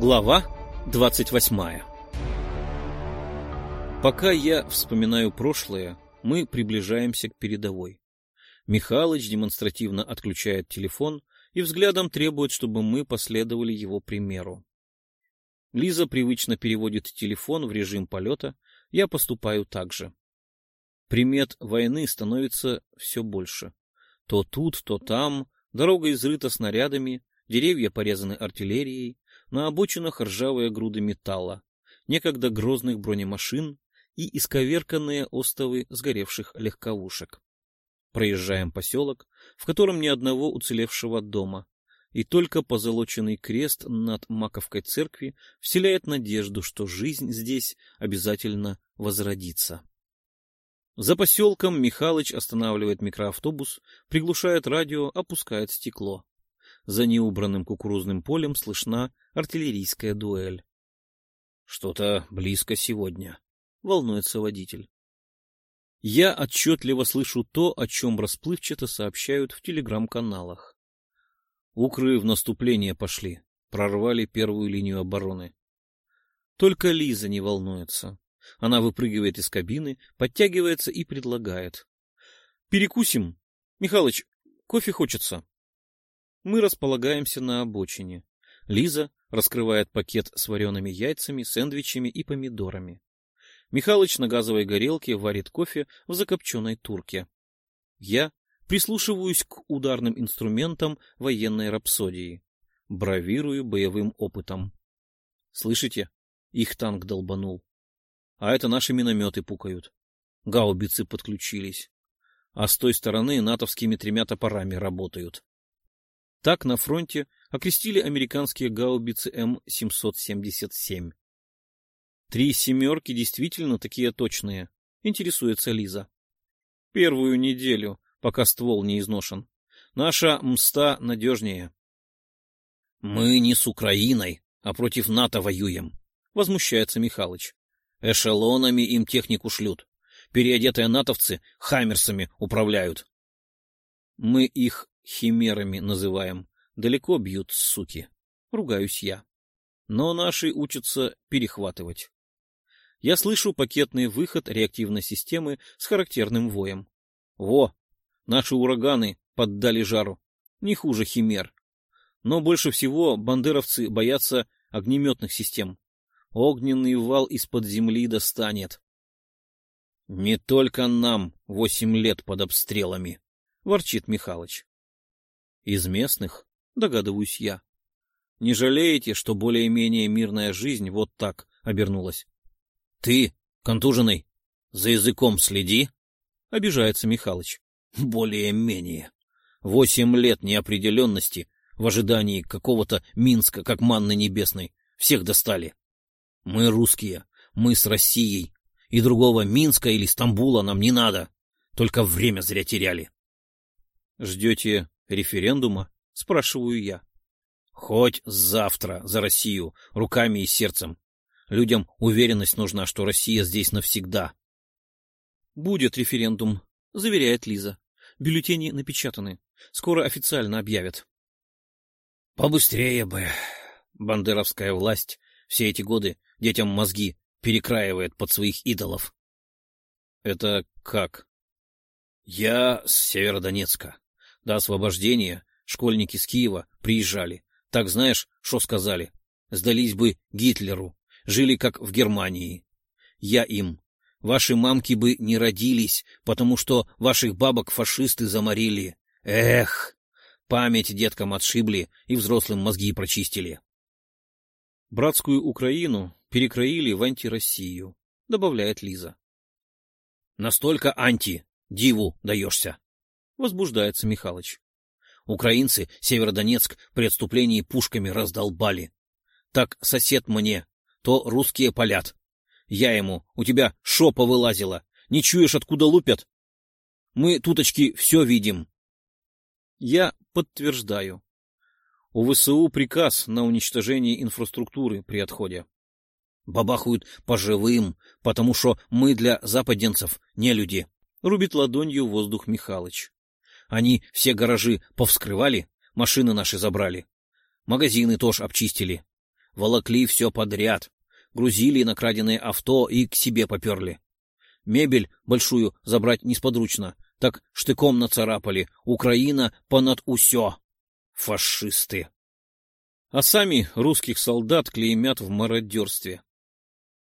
Глава 28 Пока я вспоминаю прошлое, мы приближаемся к передовой. Михалыч демонстративно отключает телефон и взглядом требует, чтобы мы последовали его примеру. Лиза привычно переводит телефон в режим полета, я поступаю так же. Примет войны становится все больше. То тут, то там, дорога изрыта снарядами, деревья порезаны артиллерией, на обочинах ржавые груды металла, некогда грозных бронемашин, и исковерканные остовы сгоревших легковушек. Проезжаем поселок, в котором ни одного уцелевшего дома, и только позолоченный крест над Маковской церкви вселяет надежду, что жизнь здесь обязательно возродится. За поселком Михалыч останавливает микроавтобус, приглушает радио, опускает стекло. За неубранным кукурузным полем слышна артиллерийская дуэль. Что-то близко сегодня, — волнуется водитель. Я отчетливо слышу то, о чем расплывчато сообщают в телеграм-каналах. Укры в наступление пошли, прорвали первую линию обороны. Только Лиза не волнуется. Она выпрыгивает из кабины, подтягивается и предлагает. — Перекусим. Михалыч, кофе хочется. Мы располагаемся на обочине. Лиза раскрывает пакет с вареными яйцами, сэндвичами и помидорами. Михалыч на газовой горелке варит кофе в закопченной турке. Я прислушиваюсь к ударным инструментам военной рапсодии. Бравирую боевым опытом. Слышите? Их танк долбанул. А это наши минометы пукают. Гаубицы подключились. А с той стороны натовскими тремя топорами работают. Так на фронте окрестили американские гаубицы М-777. Три семерки действительно такие точные, интересуется Лиза. Первую неделю, пока ствол не изношен. Наша мста надежнее. Мы не с Украиной, а против НАТО воюем, возмущается Михалыч. Эшелонами им технику шлют. Переодетые натовцы хаммерсами управляют. Мы их химерами называем. Далеко бьют, суки. Ругаюсь я. Но наши учатся перехватывать я слышу пакетный выход реактивной системы с характерным воем. Во! Наши ураганы поддали жару. Не хуже химер. Но больше всего бандеровцы боятся огнеметных систем. Огненный вал из-под земли достанет. — Не только нам восемь лет под обстрелами, — ворчит Михалыч. — Из местных, догадываюсь я. Не жалеете, что более-менее мирная жизнь вот так обернулась? — Ты, контуженный, за языком следи, — обижается Михалыч. — Более-менее. Восемь лет неопределенности в ожидании какого-то Минска, как манны небесной. Всех достали. Мы русские, мы с Россией, и другого Минска или Стамбула нам не надо. Только время зря теряли. — Ждете референдума? — спрашиваю я. — Хоть завтра за Россию, руками и сердцем. Людям уверенность нужна, что Россия здесь навсегда. Будет референдум, заверяет Лиза. Бюллетени напечатаны. Скоро официально объявят. Побыстрее бы. Бандеровская власть все эти годы детям мозги перекраивает под своих идолов. Это как? Я с Северодонецка. До освобождения школьники с Киева приезжали. Так знаешь, что сказали? Сдались бы Гитлеру жили как в Германии. Я им. Ваши мамки бы не родились, потому что ваших бабок фашисты заморили. Эх! Память деткам отшибли и взрослым мозги прочистили. Братскую Украину перекроили в антироссию, добавляет Лиза. Настолько анти, диву даешься, возбуждается Михалыч. Украинцы Северодонецк при отступлении пушками раздолбали. Так сосед мне то русские палят. Я ему, у тебя шопа вылазила, не чуешь, откуда лупят? Мы, туточки, все видим. Я подтверждаю. У ВСУ приказ на уничтожение инфраструктуры при отходе. Бабахают по живым, потому что мы для западенцев не люди, Рубит ладонью воздух Михалыч. Они все гаражи повскрывали, машины наши забрали. Магазины тоже обчистили. Волокли все подряд. Грузили на краденое авто и к себе поперли. Мебель большую забрать несподручно, так штыком нацарапали. Украина понад усё. Фашисты. А сами русских солдат клеймят в мародерстве.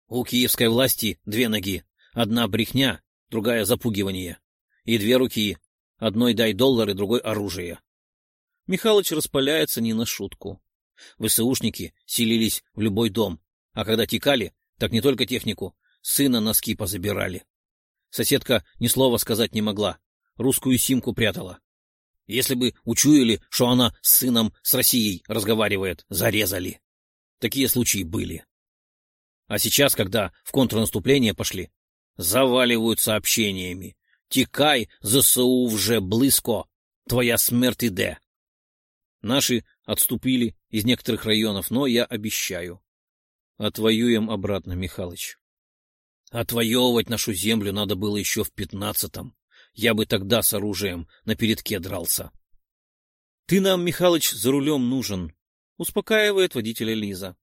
У киевской власти две ноги. Одна брехня, другая запугивание. И две руки. Одной дай доллары, другой оружие. Михалыч распаляется не на шутку. ВСУшники селились в любой дом, а когда текали, так не только технику, сына носки позабирали. Соседка ни слова сказать не могла, русскую симку прятала. Если бы учуяли, что она с сыном с Россией разговаривает, зарезали. Такие случаи были. А сейчас, когда в контрнаступление пошли, заваливают сообщениями. «Тікай, ЗСУ вже близко! Твоя смерть иде!» Наши отступили из некоторых районов, но я обещаю. Отвоюем обратно, Михалыч. Отвоевывать нашу землю надо было еще в пятнадцатом. Я бы тогда с оружием на передке дрался. Ты нам, Михалыч, за рулем нужен, успокаивает водителя Лиза.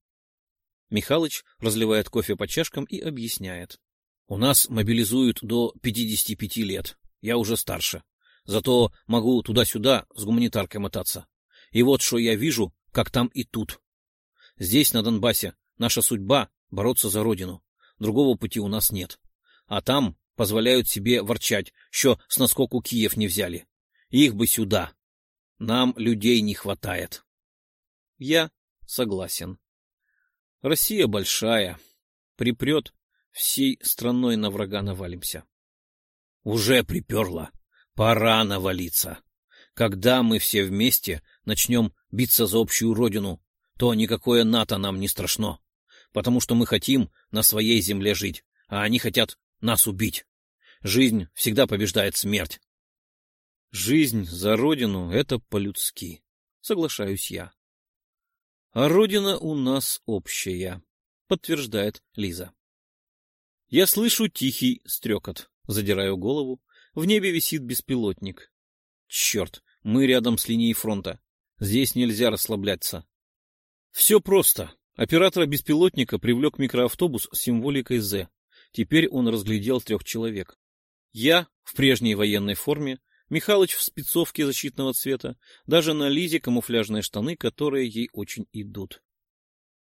Михалыч разливает кофе по чашкам и объясняет. У нас мобилизуют до 55 лет. Я уже старше. Зато могу туда-сюда с гуманитаркой мотаться. И вот что я вижу, как там и тут. Здесь, на Донбассе, наша судьба — бороться за родину. Другого пути у нас нет. А там позволяют себе ворчать, что с наскоку Киев не взяли. Их бы сюда. Нам людей не хватает. Я согласен. Россия большая. Припрет, всей страной на врага навалимся. Уже приперла. Пора навалиться. Когда мы все вместе начнем биться за общую родину, то никакое НАТО нам не страшно, потому что мы хотим на своей земле жить, а они хотят нас убить. Жизнь всегда побеждает смерть. Жизнь за родину — это по-людски, соглашаюсь я. Родина у нас общая, подтверждает Лиза. Я слышу тихий стрекот, задираю голову. В небе висит беспилотник. Черт, мы рядом с линией фронта. Здесь нельзя расслабляться. Все просто. Оператора беспилотника привлек микроавтобус с символикой «З». Теперь он разглядел трех человек. Я в прежней военной форме, Михалыч в спецовке защитного цвета, даже на Лизе камуфляжные штаны, которые ей очень идут.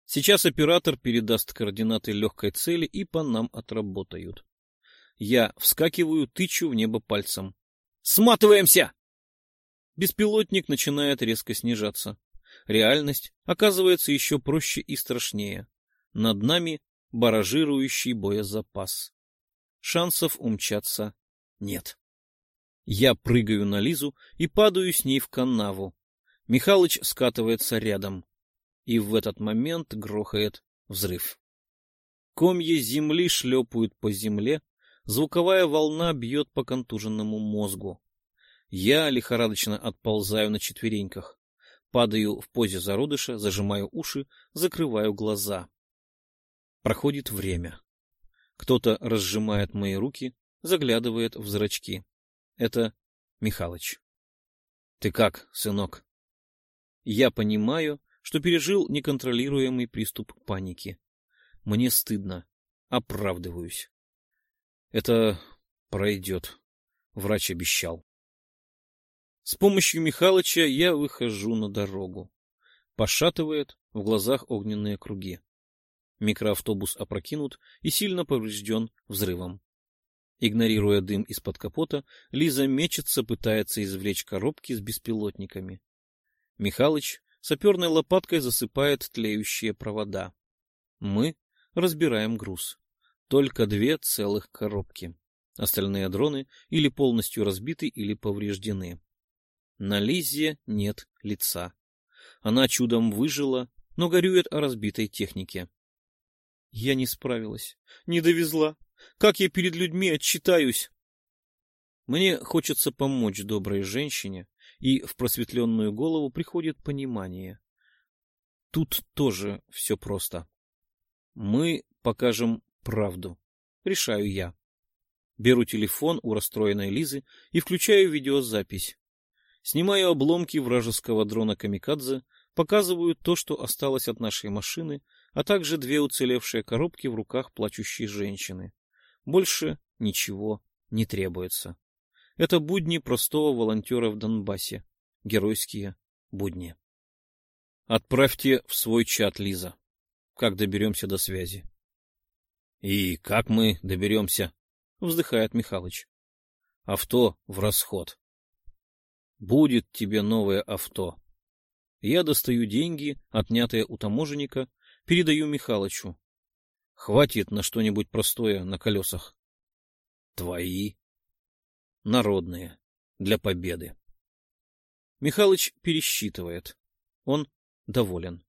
Сейчас оператор передаст координаты легкой цели и по нам отработают. Я вскакиваю, тычу в небо пальцем. «Сматываемся!» Беспилотник начинает резко снижаться. Реальность оказывается еще проще и страшнее. Над нами баражирующий боезапас. Шансов умчаться нет. Я прыгаю на Лизу и падаю с ней в канаву. Михалыч скатывается рядом и в этот момент грохает взрыв. Комья земли шлепают по земле, звуковая волна бьет по контуженному мозгу. Я лихорадочно отползаю на четвереньках, падаю в позе зародыша, зажимаю уши, закрываю глаза. Проходит время. Кто-то разжимает мои руки, заглядывает в зрачки. Это Михалыч. — Ты как, сынок? Я понимаю, что пережил неконтролируемый приступ паники. Мне стыдно. Оправдываюсь. Это пройдет. Врач обещал. С помощью Михалыча я выхожу на дорогу. Пошатывает, в глазах огненные круги. Микроавтобус опрокинут и сильно поврежден взрывом. Игнорируя дым из-под капота, Лиза мечется, пытается извлечь коробки с беспилотниками. Михалыч саперной лопаткой засыпает тлеющие провода. Мы разбираем груз. Только две целых коробки. Остальные дроны или полностью разбиты, или повреждены. На Лизе нет лица. Она чудом выжила, но горюет о разбитой технике. Я не справилась, не довезла. Как я перед людьми отчитаюсь? Мне хочется помочь доброй женщине, и в просветленную голову приходит понимание. Тут тоже все просто. Мы покажем правду, решаю я. Беру телефон у расстроенной Лизы и включаю видеозапись. Снимаю обломки вражеского дрона «Камикадзе», показываю то, что осталось от нашей машины, а также две уцелевшие коробки в руках плачущей женщины. Больше ничего не требуется. Это будни простого волонтера в Донбассе. Геройские будни. Отправьте в свой чат, Лиза. Как доберемся до связи? И как мы доберемся? Вздыхает Михалыч. Авто в расход. Будет тебе новое авто. Я достаю деньги, отнятые у таможенника, передаю Михалычу. Хватит на что-нибудь простое на колесах. Твои. Народные. Для победы. Михалыч пересчитывает. Он доволен.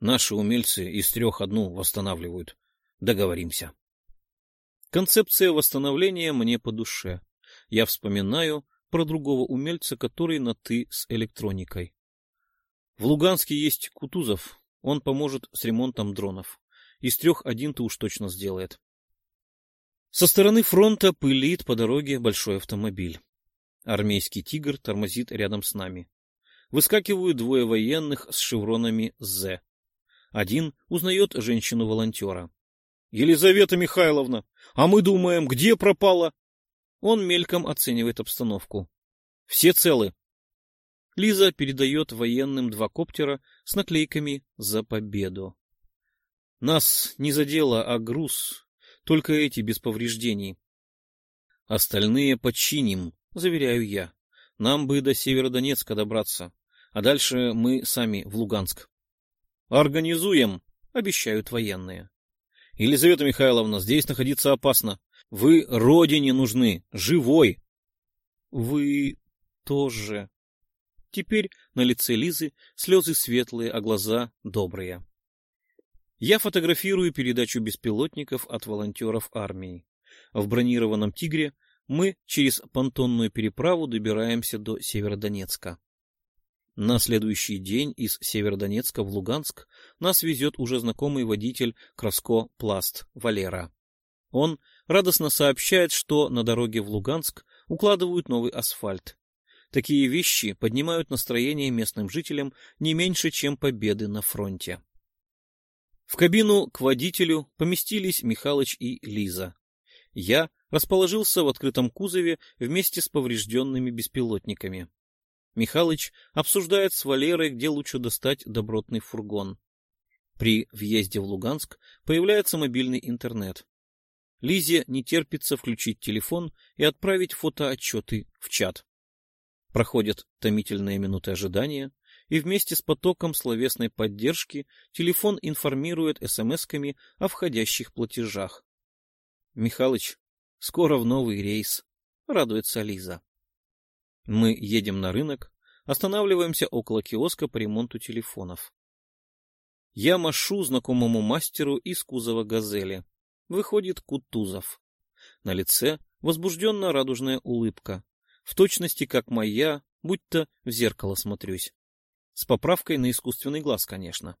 Наши умельцы из трех одну восстанавливают. Договоримся. Концепция восстановления мне по душе. Я вспоминаю про другого умельца, который на «ты» с электроникой. В Луганске есть Кутузов. Он поможет с ремонтом дронов. Из трех один ты уж точно сделает. Со стороны фронта пылит по дороге большой автомобиль. Армейский «Тигр» тормозит рядом с нами. Выскакивают двое военных с шевронами «З». Один узнает женщину-волонтера. — Елизавета Михайловна, а мы думаем, где пропала? Он мельком оценивает обстановку. — Все целы. Лиза передает военным два коптера с наклейками «За победу». Нас не задело, а груз только эти без повреждений. Остальные подчиним, заверяю я. Нам бы до Северодонецка добраться, а дальше мы сами в Луганск. Организуем, обещают военные. Елизавета Михайловна, здесь находиться опасно. Вы родине нужны, живой. Вы тоже. Теперь на лице Лизы слезы светлые, а глаза добрые. Я фотографирую передачу беспилотников от волонтеров армии. В бронированном «Тигре» мы через понтонную переправу добираемся до Северодонецка. На следующий день из Северодонецка в Луганск нас везет уже знакомый водитель Краско Пласт Валера. Он радостно сообщает, что на дороге в Луганск укладывают новый асфальт. Такие вещи поднимают настроение местным жителям не меньше, чем победы на фронте. В кабину к водителю поместились Михалыч и Лиза. Я расположился в открытом кузове вместе с поврежденными беспилотниками. Михалыч обсуждает с Валерой, где лучше достать добротный фургон. При въезде в Луганск появляется мобильный интернет. Лизе не терпится включить телефон и отправить фотоотчеты в чат. Проходят томительные минуты ожидания и вместе с потоком словесной поддержки телефон информирует смс-ками о входящих платежах. Михалыч, скоро в новый рейс, радуется Лиза. Мы едем на рынок, останавливаемся около киоска по ремонту телефонов. Я машу знакомому мастеру из кузова «Газели». Выходит Кутузов. На лице возбужденно радужная улыбка, в точности как моя, будто в зеркало смотрюсь. С поправкой на искусственный глаз, конечно.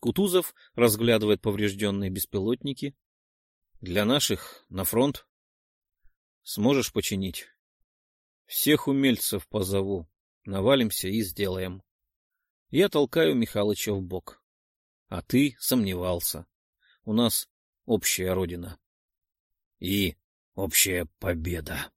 Кутузов разглядывает поврежденные беспилотники. Для наших на фронт. Сможешь починить? Всех умельцев позову. Навалимся и сделаем. Я толкаю Михалыча в бок. А ты сомневался. У нас общая родина. И общая победа.